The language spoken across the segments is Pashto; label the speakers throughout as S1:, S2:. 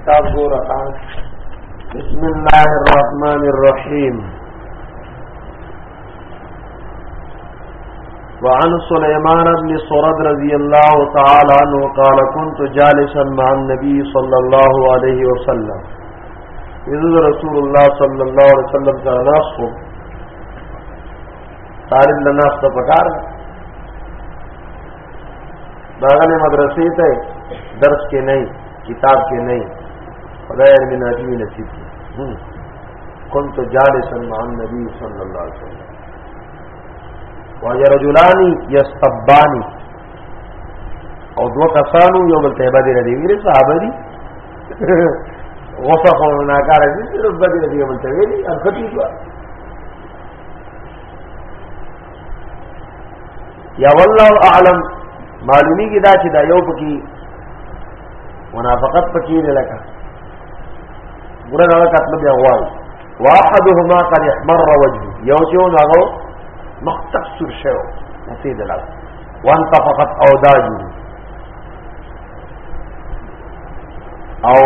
S1: کتاب ګور بسم الله الرحمن الرحیم وعن سليمان بن سرد رضي الله تعالى عنه قال كنت جالسا مع النبي صلى الله عليه وسلم اذ رسول الله صلى الله عليه وسلم تناسو طالب لناس ته پکار داغله مدرسې ته درس کې نه کتاب کې نه خدای دې ناجی نصیب كنت جالسا مع النبي صلى الله عليه وسلم ويرجلان يستبان او دو کسانو یو بل ته باندې ردی ویل صحابه دي غصه خو نه کار دي رب دې یو بل ته ویل ان خطیبه یا والله اعلم معلومی کی دا چې دا یو پکې منافقت پکې دی لکه ګره نه وخت مې غواړ واحدهما قد احمر وجهه یو چې نو مختک سر شو نسی دلال وان تفقت او داجو او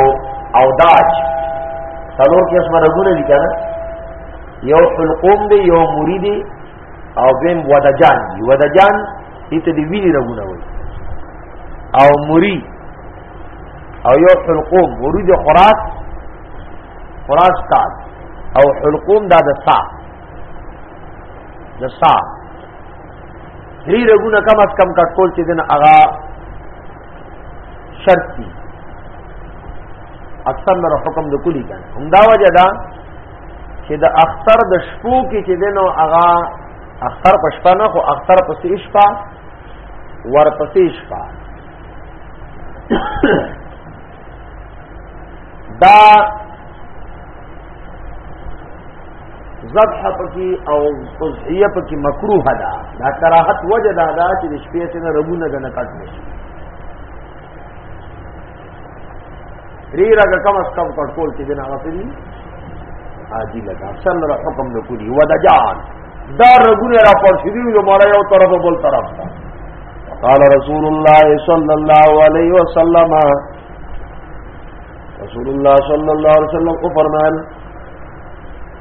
S1: او داج څلور کې اسمه رغونه دي کنه یو حلقوم دی یو موری دی او بیم ودجان دی ودجان ایت دی وینی رغونه وي او موری او یو حلقوم موری دی خراس خراس کار او حلقوم دا د سا د سا دری رغونه کم از کم کټول چې دین اغا شرط دي اکثر نه حکم د کلی کنه همدا وجه دا چې د اختر د شپو کې چې دنو هغه اختر په شپه نه خو اختر په سې شپه ورپسې شپه دا ذبح پکې او اضحیه پکې مکروه ده دا کراهت وجه دا ده چې د شپې څخه ربونه نه کټ نشي ری راګه کم اس کم کنټرول کې دنا غفري حاجی لگا اکثر نه حکم نه کوي ودجان دا رګونه را پر شری نو مړ یو طرف بل طرف قال رسول الله صلى الله عليه وسلم رسول الله صلى الله عليه وسلم کو فرمایل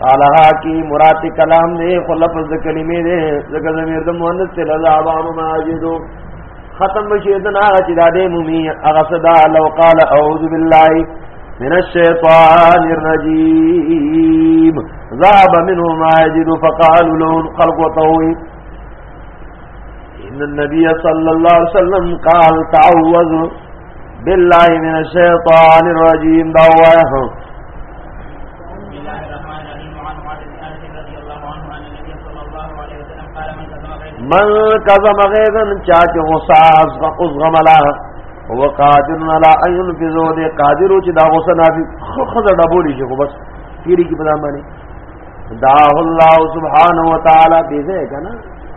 S1: قال ها کی مراد کلام دے خو لفظ د کلمې دے زګه زمیر د مؤنث ته لذا عوام ماجدو ختم بشی دنا چې د دې مومي هغه صدا لو قال اعوذ بالله من الشیطان الرجیم ذهب منه ماجد فقالوا له خلق وطوي ان النبي صلى الله عليه وسلم قال تعوذ بالله من الشيطان الرجيم دعوه من کظم غیظن چا چې غصه اوس غملا هو قادر علی ان ينفذو دې قادر چې دا غصه نافي خو خزه ډبولې شي خو بس تیری کی پدامه نه داه الله سبحانه وتعالى دې ځای کنه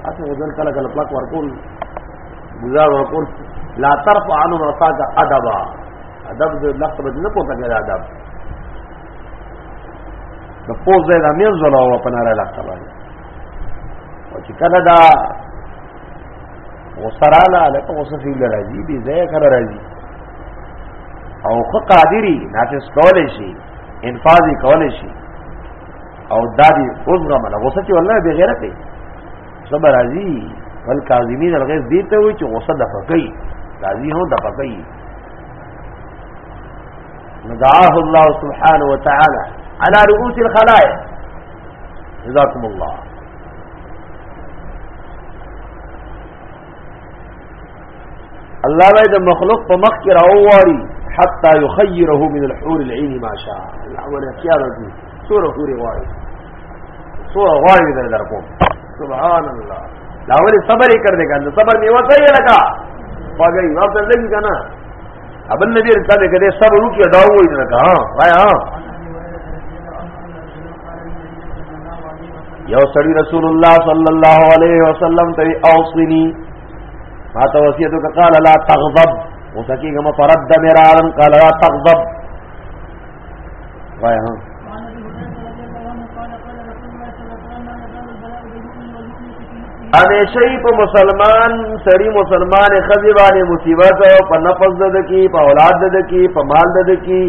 S1: اته وزن کله کله پلک ورکول گزار ورکول لا طرف عنه رفاق ادبا ادب دې لخت بد نه پوتا کړه ادب د پوز دې امیر زلا او پناره لخت باندې او چې کله دا وسراله لکه وسفی لراځي دې ځای کله راځي او خو قادری نافذ کول شي انفاذ کولای شي او دادی اوس غمل غوسه چې والله به غیرت دی صبر ازي ول کاظمین الغیظ دي ته وي چې غوسه د فقې راضي هو د فقې ندعاه الله سبحانه وتعالى على رؤوس الخلائق جزاكم الله الله وای د مخلوق په مخ کې راوواري حتا يخيره من الحور العين ما شاء الله ولا خيار دي سوره حور واري سوره واري در در کو سبحان الله لا ول صبر یې کړ دې کنه صبر می وته یې لگا پاګې ما ته لګی کنه ابل نبی رساله کې صبر وکړه دا وایي نه کا وای ها یو سړی رسول الله صلی الله علیه وسلم ته اوصنی ما ته وصیت وکړه لا تغضب وسکیګه ما فرد مرارن قال لا تغضب وای ها امیشی په مسلمان سری مسلمان خزی باندې مصیبت او په نفس دد کی په اولاد دد کی په مال دد کی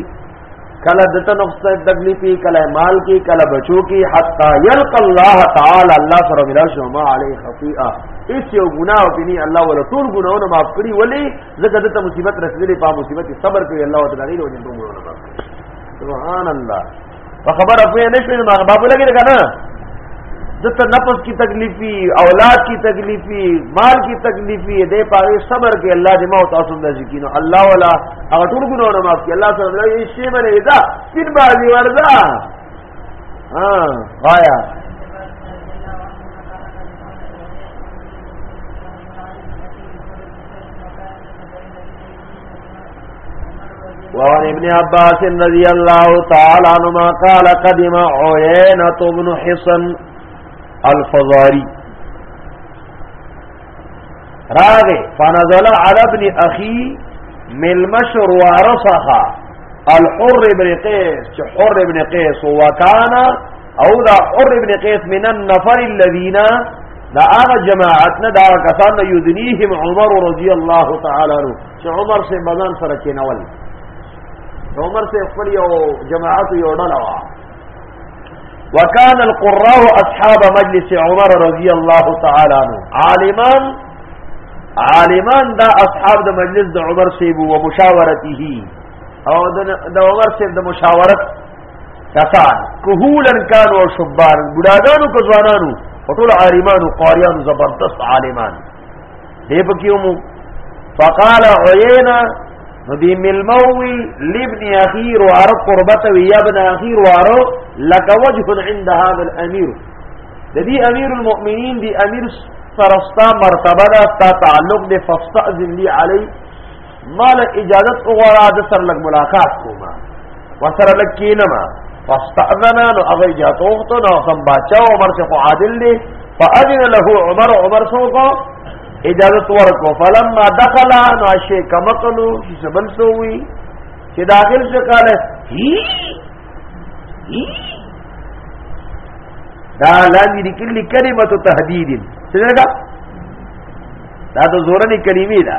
S1: کله دته نفس تکلیف کی کله مال کی کله بچو کی حتا یلق الله تعالی الله سره ملا شو ما علی خطیئه اس یو گناہ بنی الله ولا ټول گناہونه معاف کړی ولی زګه دته مصیبت رسیدلې په مصیبت صبر کوي الله تعالی غیر وجه ټول گناہونه معاف سبحان الله په خبره پوه نه شوی ما بابو لګی کنه دته نفس کی تکلیفی اولاد کی تکلیفی مال کی تکلیفی دې پاره صبر کې الله دې ما او تاسو د ذکینو الله ولا هغه ټول ګناونه معاف کړي الله سره دې شی باندې دا سپین بازی وردا ها وایا وعن ابن عباس رضي الله تعالى عنهما قال قدم عيينة بن حصن الفضاري راغه فنزل على ابن اخي ملمشر ورصخا الحر ابن قيس چې حر ابن قيس وکانا او دا حر ابن قيس من النفر الذين دا هغه جماعت نه دا کسان یذنیهم عمر رضی الله تعالی عنہ چې عمر سے مزان سره کېنول عمر سے خپل یو جماعت یو ډله وا وکان القراء اصحاب مجلس عمر رضی الله تعالی عنہ عالمان عالمان دا اصحاب د مجلس د عمر سیب و مشاورته او د عمر سیب د مشاورت کسان کهولن کان او شبان بډاګانو کو ځوانانو ټول عالمان او قاریان زبردست عالمان دی پکې مو فقال عينا ندی ملموي لابن اخي روار قربته وي ابن اخي روار لك وجه عند هذا الامير د دې امير المؤمنين دي امير فرستا مرتبه دا تعلق دي فاستاذن لي عليه مال اجازت وغواړه د سر لګ ملاقات کوما وسره لګ کینما فاستاذنا نو هغه اجازه وغوښته نو سم بچا عمر څخه خو عادل دی فاذن له عمر عمر څخه اجازه ورکو فلما دخل نو شي کمقلو چې سبل سووي چې داخل څه کاله هی هی دا لاندې د کلی کلمه تهدید څه دا دا د زورنې کلمې ده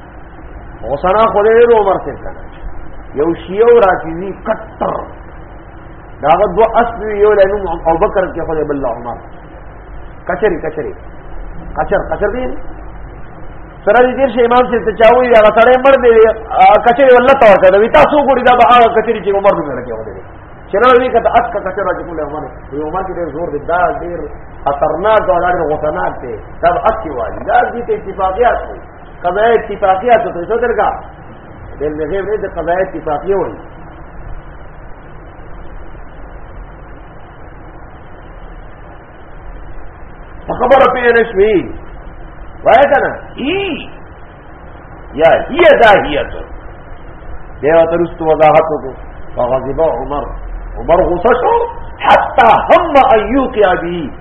S1: غوسنا خو دې ډېر عمر څه کړ یو شیو رافیزی کټر دا دو اصل یو لینو او بکر کې خو دې بل عمر کچری کچری کچر کچر دې سره دې شي امام سي ته چاوي یا سره مړ دې کچری والله تو کړه وی تاسو ګوري دا به هغه کچری چې عمر دې لګي و دې چرا وی کته اک کچرا چې کوله عمر یو عمر دې زور دې دا ډېر خطرناک او ډېر غوسناک دی دا اکی والی دا دې اتفاقیات دی قضايا اتفاقیه ته څه درګه دل نه غیر نه د قضايا اتفاقیه وایي خبر په نشوي وای کنه ای یا هی داهیت دیو ترست وضاحت کو فغضب عمر عمر غصه شو حتى هم ان يوقع به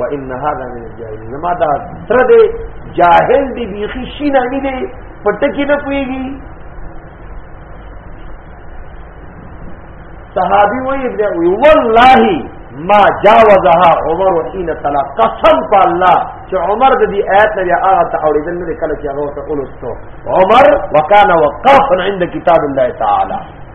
S1: وان هذا من الجاهلین ما دا تر دې جاهل دی بیخی شینه نه دی پټکی نه پویږي صحابي وي ابن وي والله ما جاوزها عمر حين تلا قسم په الله چې عمر د دې آیت نه یا هغه ته اورېدل نه کله چې هغه ته اولستو عمر وکانا وقافا عند کتاب الله تعالی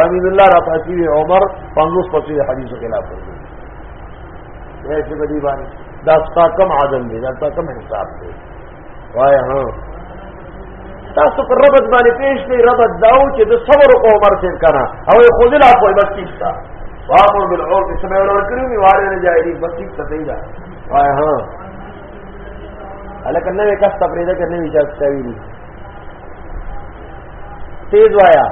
S1: امین الله را پاسی عمر 50 پسی حدیث خلاف دی ایسے بدی باندې دا ستا کم عدم دی دا ستا کم حساب دی وای ها تاسو پر ربط باندې پیش دی ربط داو چې د صبر او عمر څخه کنه او خو دې لا په بس کیستا وامر بالعرف سمع ور کړو می واره نه جایری بس کیستا دی دا وای ها الکه نو کس ته پرېده کنه وی چې کوي تیز وایا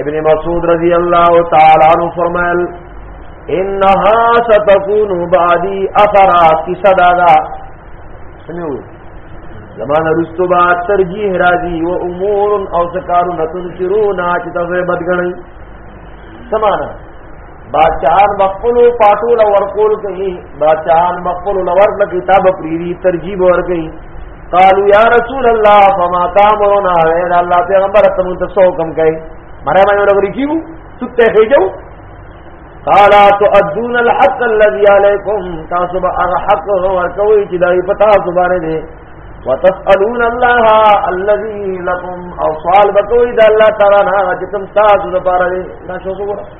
S1: ابن مسعود رضی اللہ تعالی عنہ فرمائل انہا ستکون بعدی اثرات کی صدا دا سمیو زمان رستو با ترجیح راضی و امور او سکارو نتن شروع ناچتا فیبت گنن سمانا بادشاہان بخپلو پاټو له ورکول کوي بادشاہان بخپلو له ورکړه کتاب پریری ترجیب ورکړي قالو یا رسول الله فما تامرنا اے الله پیغمبر ته مونږ څه حکم کوي مره باندې ورغړي کیو سته هجو قال تؤدون الحق الذي عليكم تاسو به هغه حق ورکوي چې دای په تاسو باندې دي وتسالون الله الذي لكم او سوال بکوي د الله تعالی نه چې کوم تاسو لپاره دي دا شو وګوره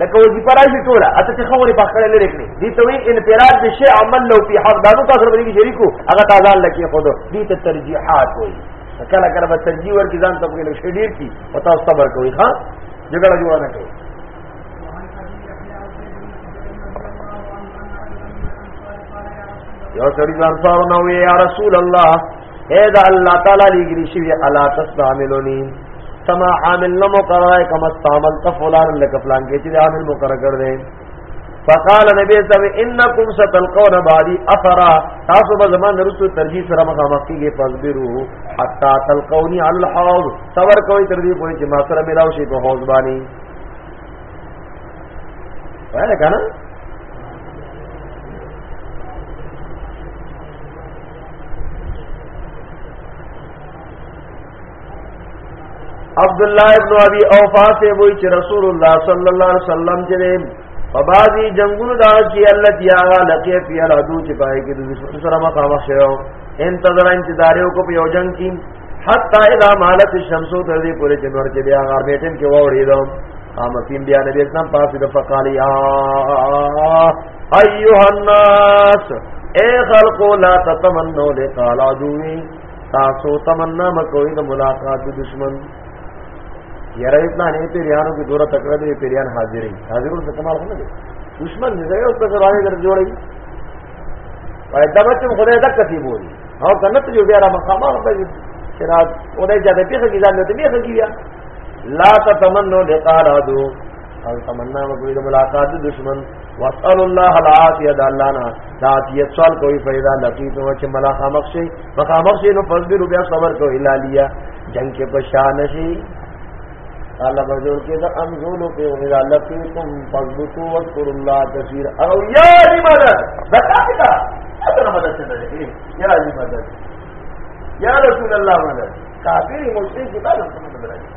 S1: لکه وظیفه راځي ټوله اته چې خوري په خړه لري کړی دي ته وی انفراد به شی عمل لو په حق دانو تاسو باندې کې شریکو هغه تازه لکه خود دي ته ترجیحات وي کله کله به ترجیح ورکې ځان ته په لښې ډیر کی او تاسو صبر کوئ ها جګړه جوړه نه کوي یو سړي ځان سره نو یا رسول الله اے دا الله تعالی لګری شی الا تستعملونی سما عامل نو مقرره کما استعمل تفلان لک فلان کې چې عامل مقرره کړ دې فقال نبی صلی الله انکم ستلقون بعدی اثرا تاسو به زمان رسو ترجیح سره مخامخ کیږي فصبروا حتا تلقونی علی الحوض صبر کوئ تر دې پورې چې ما سره ملاو شي په حوض باندې وایره کنه عبد الله ابن ابي اوفا ته وی چې رسول الله صلی الله علیه وسلم چې په بازي جنگونو دا چې الله تیا لکه فی الادو چې پای کې د دشمن سره مخامخ شو انتظار انتظار یو کو په یو جنگ کې حتا اذا مالت الشمس تر دې پورې چې نور چې بیا غار بیٹن کې وړې دو قام فیم بیا نبی اسلام پاسې د فقالی ایها الناس اے خلق لا تتمنوا لقاء العدو تاسو تمنا مکوئ د ملاقات د دشمن یاره اتنا نه پیریانو کې دوره تکړه دي پیریان حاضرې حاضرو څه کمال نه دي دشمن دې یو څه غواړي در جوړي پای دا بچم خدای دک کتی بولی او کنه ته یو بیا را مقامه به شراب اورې جده پیخه کې ځان دې پیخه کې لا تتمنوا لقاء العدو او تمنا وکړي د ملاقات دشمن واسال الله العافيه د الله نه عافیت سوال کوي فیدا لقیت نو چې ملا خامخ شي مخامخ شي نو فصبر بیا صبر کو الالیا جنگ کې پشان شي الله بجور کې دا انزول کې او اذا لقیتم فضبطوا واذكروا الله كثيرا او یا لمن بتاکتا اته مدد څه ده یا لمن یا رسول الله مدد کافر مشرک کتاب څه مدد راځي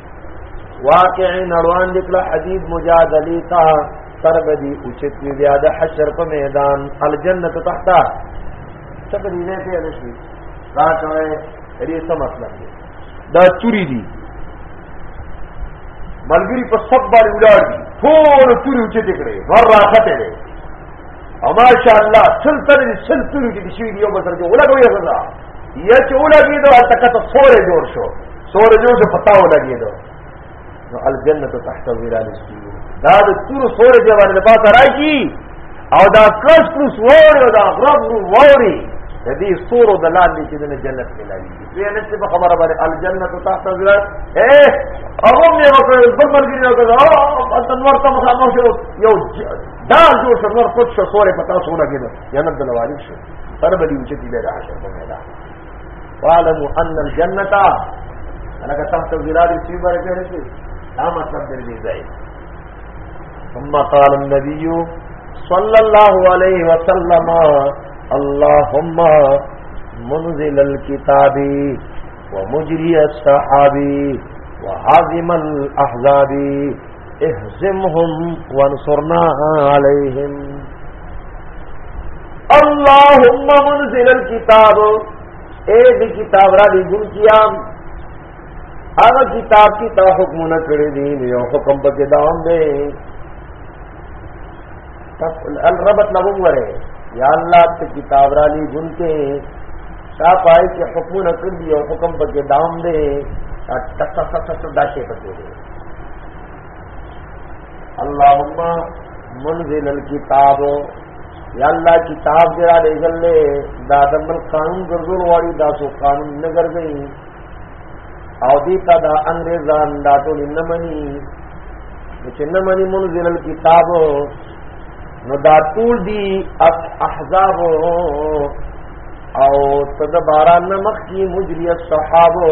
S1: واقع نړوان دکړه حبیب مجادلی تا سر بدی اوچت وی بیا د حشر په میدان الجنه تحت څنګه دې نه پیل شي دا کوي دې څه مطلب دی دا چوری دی ملګری په سب باندې ولاړ دي ټول چوری اوچت کړي ور راخته دي او ماشاء الله سلطنه سلطنه دې شي یو بسر کې ولګوي غزا یا چې ولګېدو هلته کته سوری جوړ شو سوری جوړ شو پتا ولګېدو نو الجنت تحت ظلال السیور دا د تور سوری دی باندې پاسه راځي او دا کس پوس ووري او دا غرب ووري د دې سورو د لاندې چې د جنت ملایي وی نه څه په خبره باندې الجنت تحت ظلال اے هغه مې وکړ بل مرګي نه وکړ او د نور ته مخامخ یو دا جوړ شو نور پوت شو سورې پتا سو لګیدو جنت دلوالي شو سر به دې اوچتي بیا د حشر په میدان واعلموا ان الجنه لکه تحت ظلال السيو باندې پیدا شي دا مطلب دې ځای ثم قال النبي صلى الله عليه وسلم اللهم منزل الكتاب ومجري السحاب وهازم الاحزاب اهزمهم وانصرنا عليهم اللهم منزل الكتاب اے دی کتاب را دی گن کیا اغا کتاب کی تا حکم نہ کرے دی یو حکم پکے دام دے الربط لبن ورے یا اللہ تے کتاب را دی گن کے تا پائے کہ حکم نہ کر دی یو حکم پکے دام دے تا تا تا تا تا دا شے پکے دے اللهم منزل الكتاب یا الله کتاب دې را لېږل له دا د بل قانون ګرځول واړي دا سو قانون نه ګرځي او دې تا دا انګريزان دا ټول نه مني چې نه مني منزل الكتاب نو دا ټول دي احزاب او تدباران مخ کی مجری الصحابه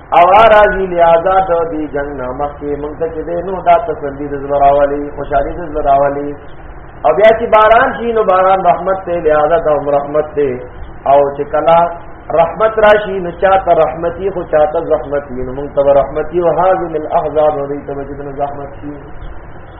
S1: او راځي لہذا د دې جنگ نامخ کې مونږ ته چې نو دا تسلی د زراولي خوشالي د زراولي او بیا چې باران شي نو باران رحمت ته لہذا د رحمت ته او چې کلا رحمت راشي نو چاته رحمتي خو چاته زحمتي نو مونږ ته رحمتي او هاذ من الاحزاب او دې ته چې زحمت شي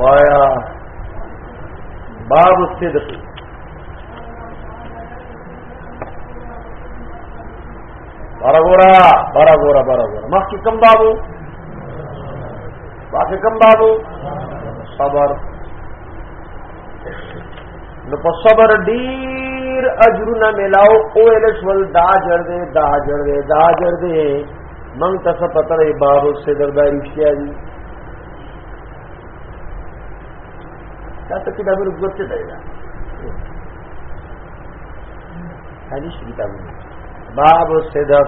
S1: وایا باب الصدق برغورا برغورا برغورا مخکې کوم بابو مخکې کوم بابو صبر نو په صبر ډیر اجرونه ملاو او ال شول دا اجر دې دا اجر دې دا اجر دې من ته څه پته دی باب الصدر دا رښتیا دي دا ته کې دا ور وګورئ څه دی دا حدیث کتابونه باب الصدر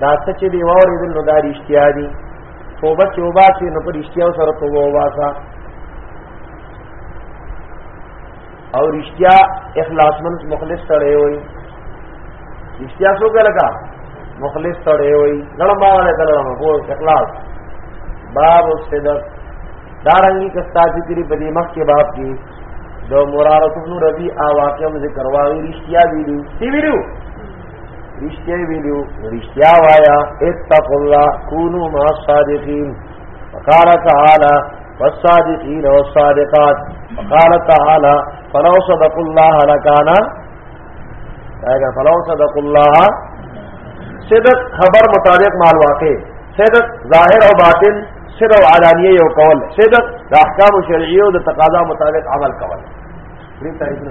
S1: دا څه چې دی ووري د نو دا رښتیا دي توبه چې وبا چې نو پر رښتیا سره توبه وباسا او رشتیا اخلاصمن مخلص سره وي رشتیا څو کله کا مخلص سره وي لړم باندې کلم هو اخلاص باب الصدق دارنګي کستا ذکر په دې مخ کې باب کې د مرارت بن ربی اواقم ذکر واوی رشتیا ویلو سی ویلو رشتیا ویلو رشتیا وایا اتقوا الله کونوا مع الصادقین قال تعالى والصادقين والصادقات قال تعالى فلو صدق الله لكان ايغا فلو صدق الله صدق خبر مطابق مع الواقع صدق ظاهر او باطن سر او علانيه یو کول صدق د احکام شرعیه او د تقاضا مطابق عمل کول دې تعریف نه